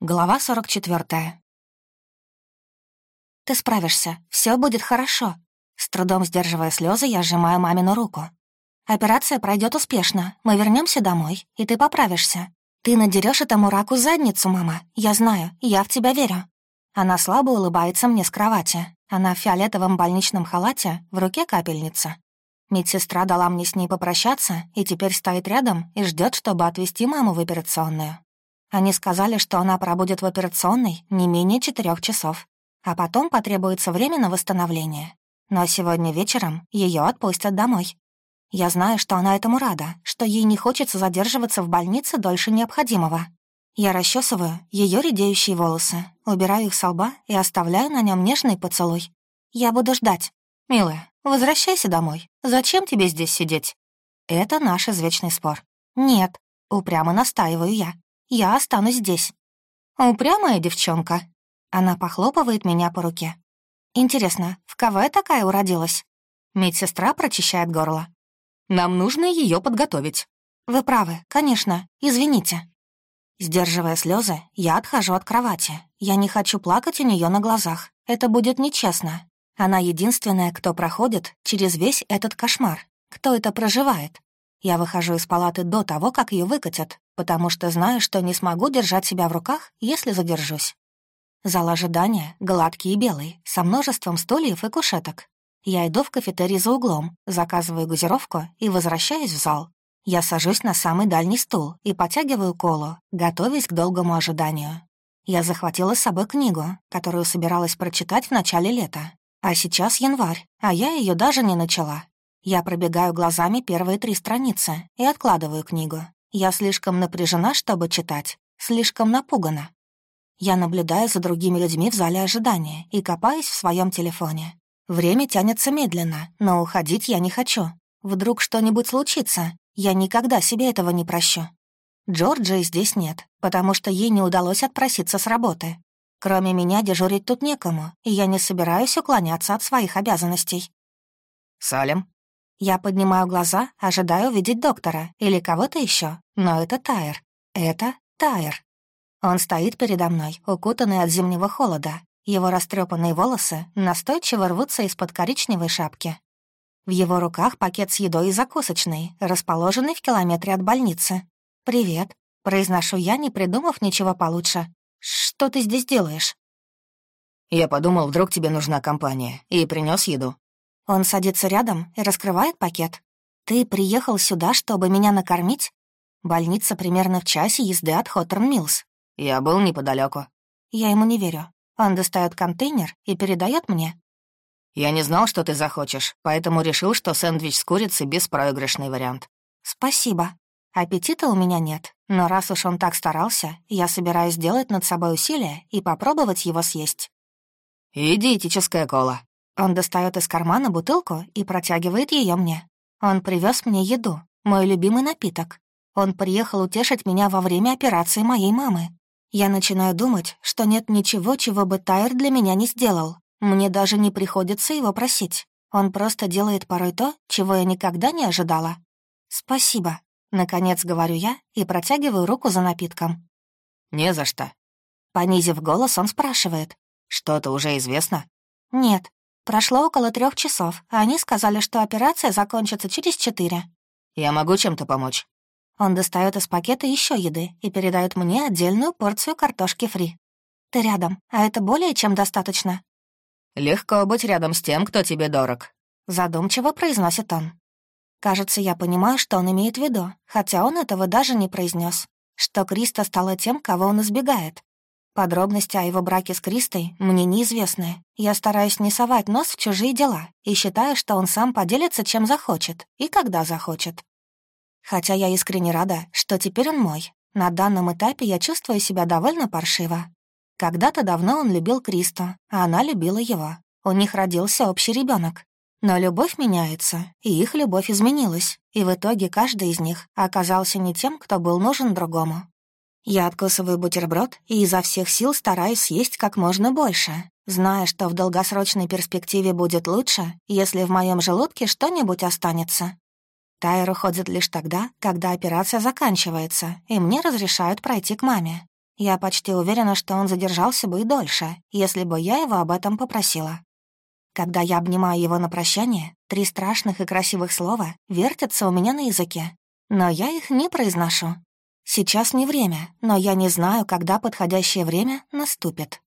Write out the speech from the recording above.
Глава 44. «Ты справишься, все будет хорошо». С трудом сдерживая слезы, я сжимаю мамину руку. «Операция пройдет успешно, мы вернемся домой, и ты поправишься. Ты надерешь этому раку задницу, мама, я знаю, я в тебя верю». Она слабо улыбается мне с кровати. Она в фиолетовом больничном халате, в руке капельница. Медсестра дала мне с ней попрощаться и теперь стоит рядом и ждет, чтобы отвезти маму в операционную. Они сказали, что она пробудет в операционной не менее четырех часов, а потом потребуется время на восстановление. Но сегодня вечером ее отпустят домой. Я знаю, что она этому рада, что ей не хочется задерживаться в больнице дольше необходимого. Я расчесываю ее редеющие волосы, убираю их со лба и оставляю на нем нежный поцелуй. Я буду ждать. «Милая, возвращайся домой. Зачем тебе здесь сидеть?» Это наш извечный спор. «Нет», — упрямо настаиваю я. Я останусь здесь. Упрямая девчонка. Она похлопывает меня по руке. Интересно, в я такая уродилась? Медсестра прочищает горло. Нам нужно ее подготовить. Вы правы, конечно, извините. Сдерживая слезы, я отхожу от кровати. Я не хочу плакать у нее на глазах. Это будет нечестно. Она единственная, кто проходит через весь этот кошмар, кто это проживает. Я выхожу из палаты до того, как ее выкатят, потому что знаю, что не смогу держать себя в руках, если задержусь. Зал ожидания гладкий и белый, со множеством стульев и кушеток. Я иду в кафетерий за углом, заказываю газировку и возвращаюсь в зал. Я сажусь на самый дальний стул и потягиваю колу, готовясь к долгому ожиданию. Я захватила с собой книгу, которую собиралась прочитать в начале лета. А сейчас январь, а я ее даже не начала. Я пробегаю глазами первые три страницы и откладываю книгу, я слишком напряжена, чтобы читать, слишком напугана. Я наблюдаю за другими людьми в зале ожидания и копаюсь в своем телефоне. Время тянется медленно, но уходить я не хочу. Вдруг что-нибудь случится, я никогда себе этого не прощу. Джорджии здесь нет, потому что ей не удалось отпроситься с работы. Кроме меня дежурить тут некому, и я не собираюсь уклоняться от своих обязанностей. «Салем?» Я поднимаю глаза, ожидая увидеть доктора или кого-то еще, но это Тайр. Это Тайр. Он стоит передо мной, укутанный от зимнего холода. Его растрепанные волосы настойчиво рвутся из-под коричневой шапки. В его руках пакет с едой и закусочной, расположенный в километре от больницы. «Привет», — произношу я, не придумав ничего получше. «Что ты здесь делаешь?» «Я подумал, вдруг тебе нужна компания, и принес еду. Он садится рядом и раскрывает пакет. «Ты приехал сюда, чтобы меня накормить?» Больница примерно в часе езды от Хоттерн Миллс. Я был неподалеку. Я ему не верю. Он достает контейнер и передает мне. Я не знал, что ты захочешь, поэтому решил, что сэндвич с курицей — беспроигрышный вариант. Спасибо. Аппетита у меня нет, но раз уж он так старался, я собираюсь сделать над собой усилие и попробовать его съесть. Диетическая кола. Он достает из кармана бутылку и протягивает ее мне. Он привез мне еду, мой любимый напиток. Он приехал утешить меня во время операции моей мамы. Я начинаю думать, что нет ничего, чего бы Тайр для меня не сделал. Мне даже не приходится его просить. Он просто делает порой то, чего я никогда не ожидала. «Спасибо», — наконец говорю я и протягиваю руку за напитком. «Не за что». Понизив голос, он спрашивает. «Что-то уже известно?» «Нет, Прошло около трех часов, а они сказали, что операция закончится через четыре. Я могу чем-то помочь? Он достает из пакета еще еды и передает мне отдельную порцию картошки фри. Ты рядом, а это более чем достаточно. Легко быть рядом с тем, кто тебе дорог. Задумчиво произносит он. Кажется, я понимаю, что он имеет в виду, хотя он этого даже не произнес. Что Криста стала тем, кого он избегает, Подробности о его браке с Кристой мне неизвестны. Я стараюсь не совать нос в чужие дела и считаю, что он сам поделится, чем захочет и когда захочет. Хотя я искренне рада, что теперь он мой. На данном этапе я чувствую себя довольно паршиво. Когда-то давно он любил Кристу, а она любила его. У них родился общий ребенок. Но любовь меняется, и их любовь изменилась, и в итоге каждый из них оказался не тем, кто был нужен другому. Я откусываю бутерброд и изо всех сил стараюсь съесть как можно больше, зная, что в долгосрочной перспективе будет лучше, если в моем желудке что-нибудь останется. Тайр уходит лишь тогда, когда операция заканчивается, и мне разрешают пройти к маме. Я почти уверена, что он задержался бы и дольше, если бы я его об этом попросила. Когда я обнимаю его на прощание, три страшных и красивых слова вертятся у меня на языке, но я их не произношу, Сейчас не время, но я не знаю, когда подходящее время наступит.